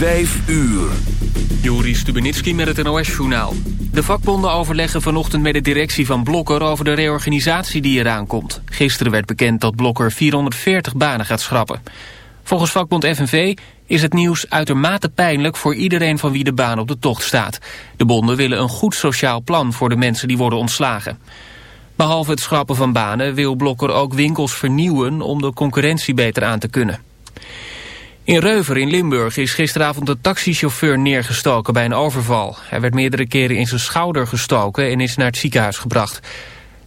Vijf uur. Juri Stubenitski met het NOS-journaal. De vakbonden overleggen vanochtend met de directie van Blokker... over de reorganisatie die eraan komt. Gisteren werd bekend dat Blokker 440 banen gaat schrappen. Volgens vakbond FNV is het nieuws uitermate pijnlijk... voor iedereen van wie de baan op de tocht staat. De bonden willen een goed sociaal plan voor de mensen die worden ontslagen. Behalve het schrappen van banen wil Blokker ook winkels vernieuwen... om de concurrentie beter aan te kunnen. In Reuver in Limburg is gisteravond een taxichauffeur neergestoken bij een overval. Hij werd meerdere keren in zijn schouder gestoken en is naar het ziekenhuis gebracht.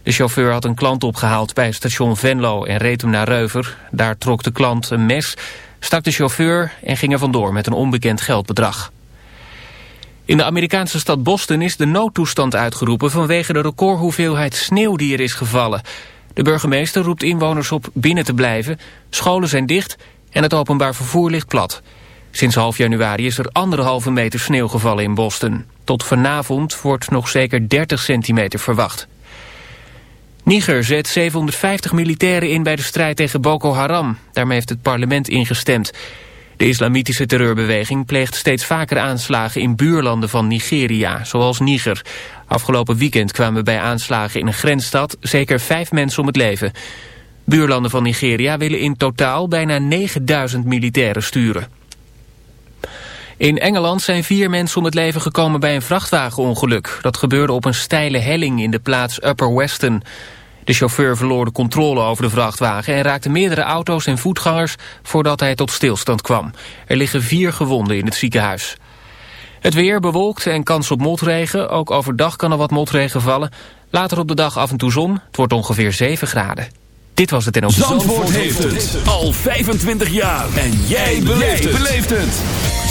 De chauffeur had een klant opgehaald bij station Venlo en reed hem naar Reuver. Daar trok de klant een mes, stak de chauffeur en ging er vandoor met een onbekend geldbedrag. In de Amerikaanse stad Boston is de noodtoestand uitgeroepen vanwege de recordhoeveelheid sneeuw die er is gevallen. De burgemeester roept inwoners op binnen te blijven, scholen zijn dicht en het openbaar vervoer ligt plat. Sinds half januari is er anderhalve meter sneeuw gevallen in Boston. Tot vanavond wordt nog zeker 30 centimeter verwacht. Niger zet 750 militairen in bij de strijd tegen Boko Haram. Daarmee heeft het parlement ingestemd. De islamitische terreurbeweging pleegt steeds vaker aanslagen in buurlanden van Nigeria, zoals Niger. Afgelopen weekend kwamen bij aanslagen in een grensstad zeker vijf mensen om het leven. Buurlanden van Nigeria willen in totaal bijna 9000 militairen sturen. In Engeland zijn vier mensen om het leven gekomen bij een vrachtwagenongeluk. Dat gebeurde op een steile helling in de plaats Upper Weston. De chauffeur verloor de controle over de vrachtwagen... en raakte meerdere auto's en voetgangers voordat hij tot stilstand kwam. Er liggen vier gewonden in het ziekenhuis. Het weer bewolkt en kans op motregen. Ook overdag kan er wat motregen vallen. Later op de dag af en toe zon. Het wordt ongeveer 7 graden. Dit was het in Zandvoort, Zandvoort heeft het al 25 jaar. En jij beleeft het.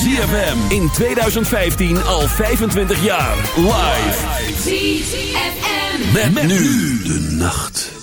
ZFM in 2015 al 25 jaar. Live. ZFM. Met, met nu de nacht.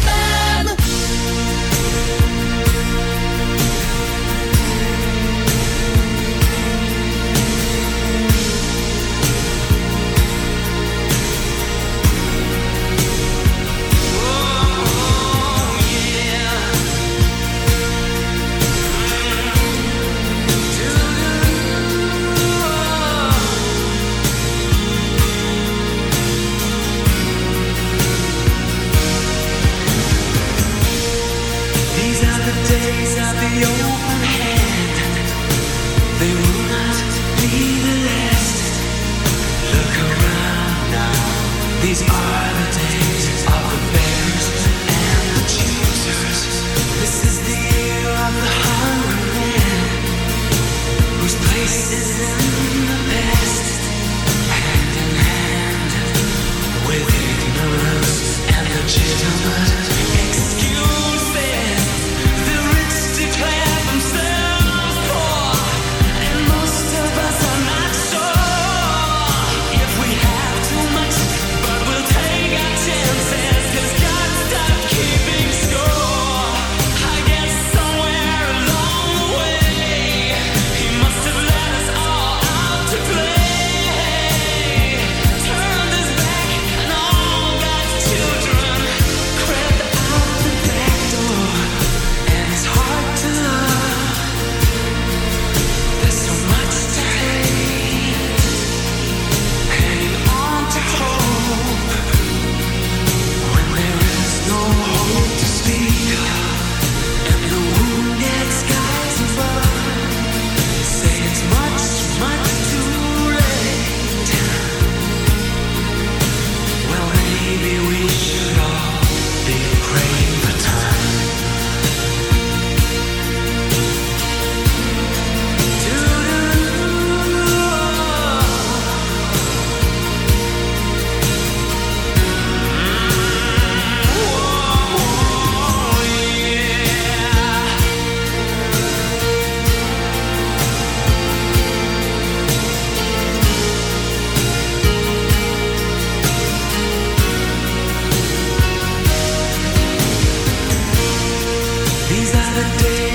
He's mine.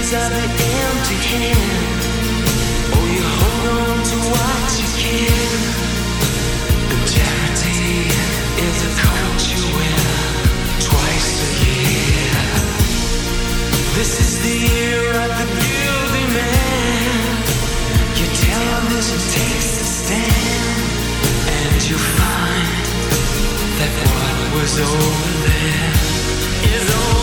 These are the empty hand. Oh, you hold on to what you can. The charity is a coat you wear twice a year. This is the year of the beauty man. Your television takes a stand, and you find that what was over there is over.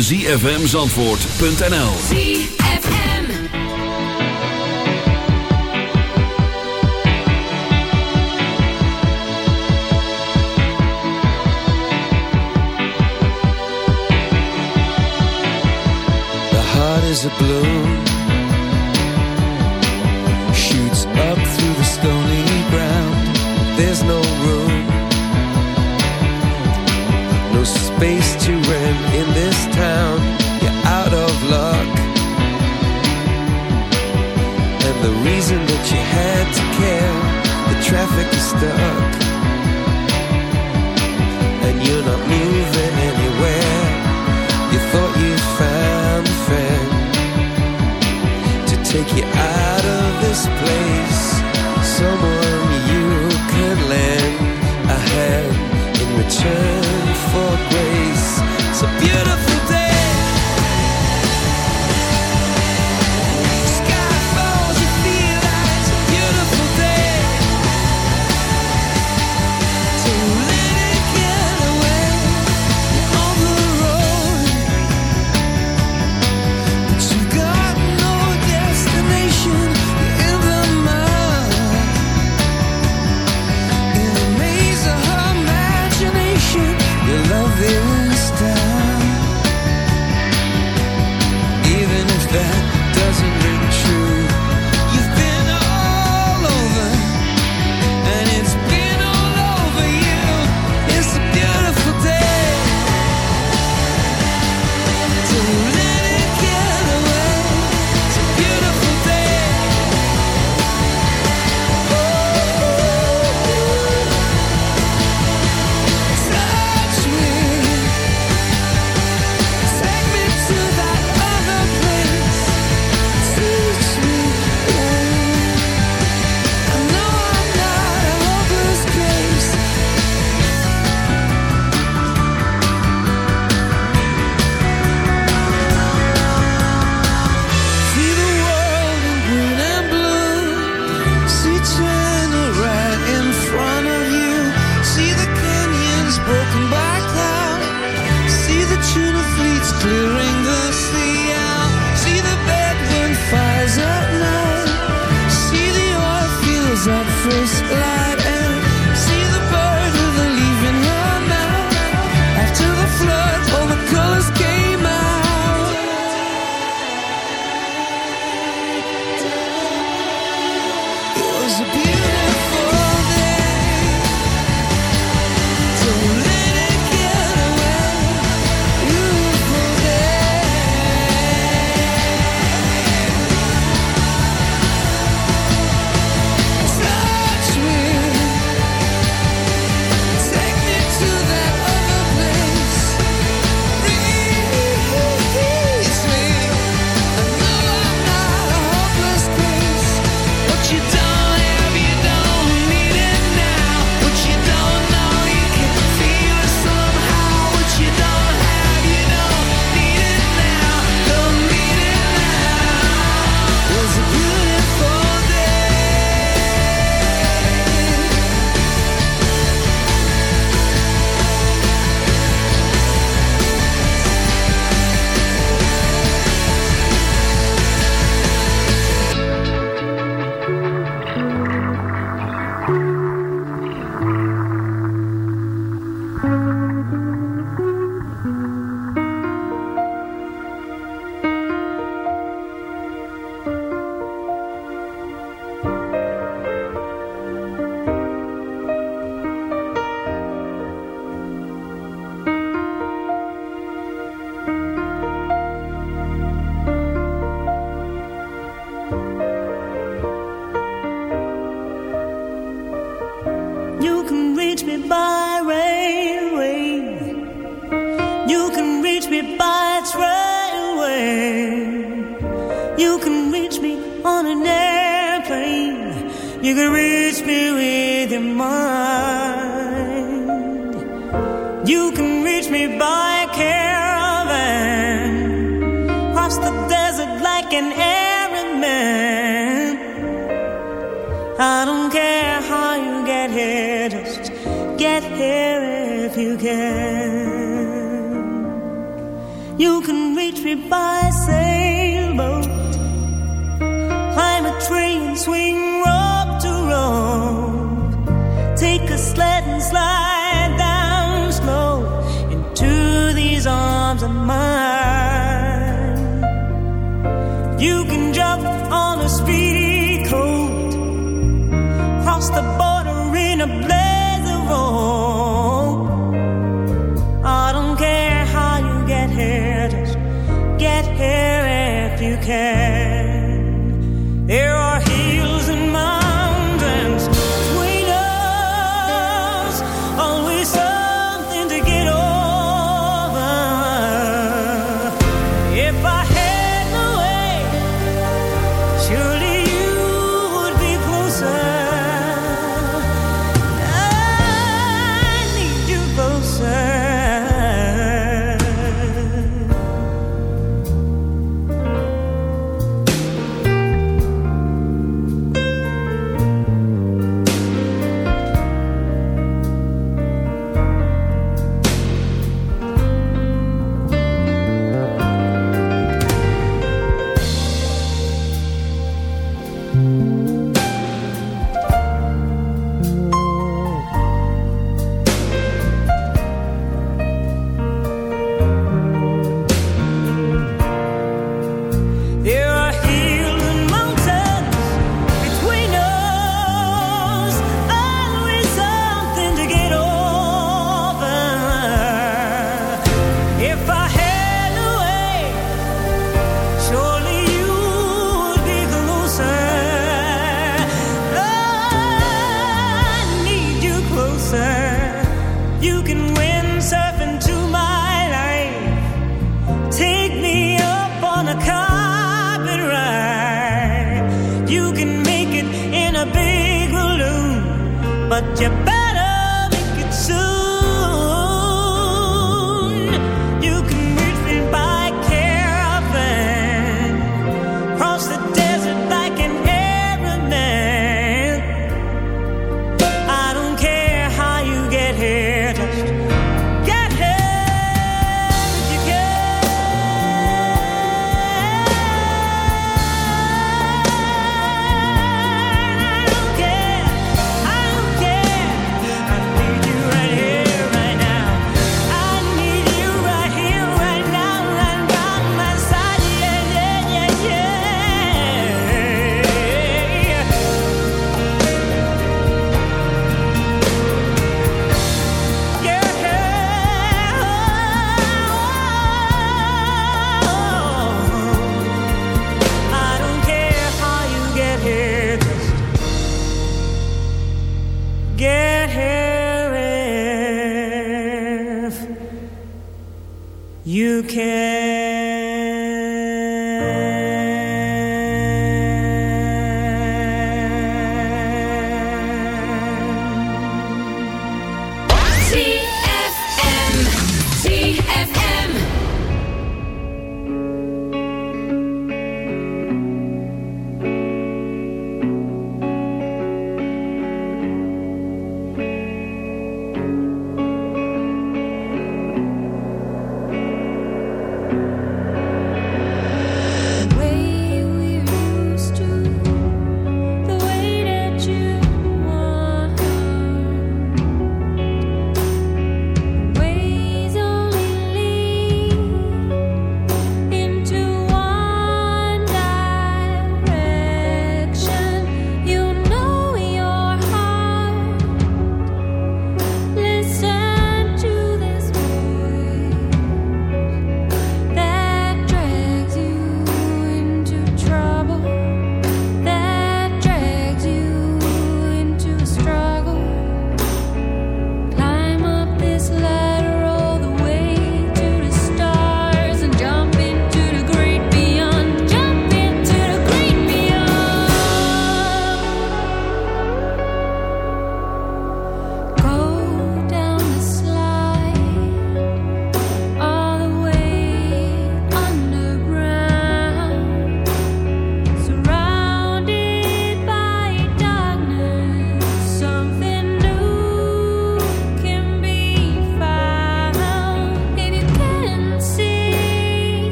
www.zfmzandvoort.nl ZFM. The heart is a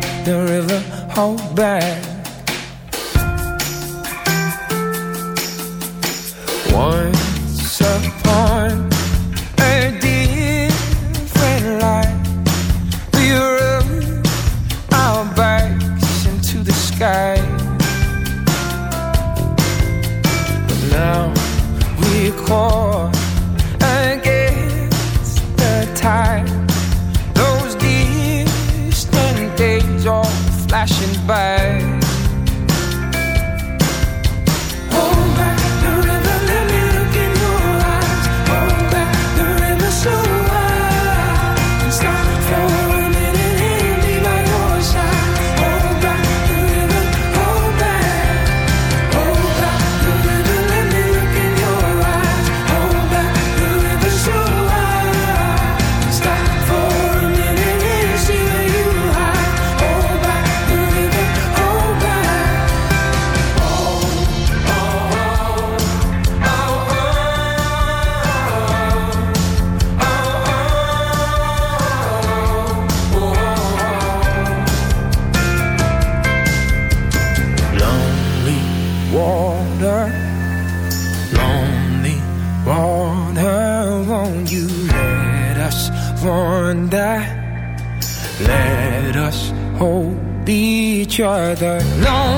back, the river, hold back. Once upon each other. No.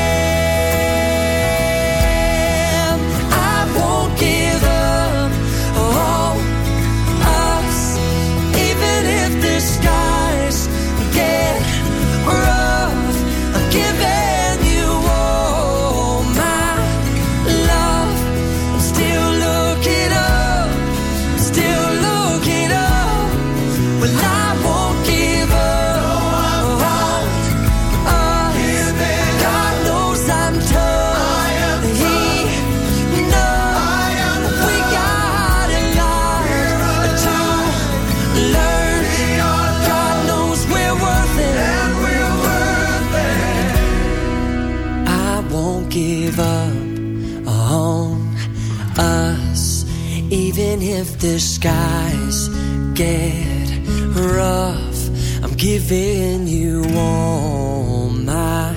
The skies get rough. I'm giving you all my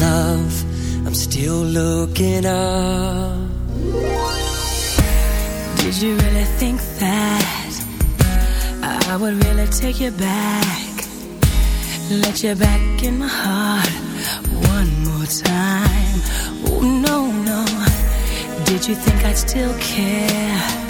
love. I'm still looking up. Did you really think that I would really take you back? Let you back in my heart one more time. Oh, no, no. Did you think I'd still care?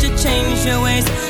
Sorry, change your ways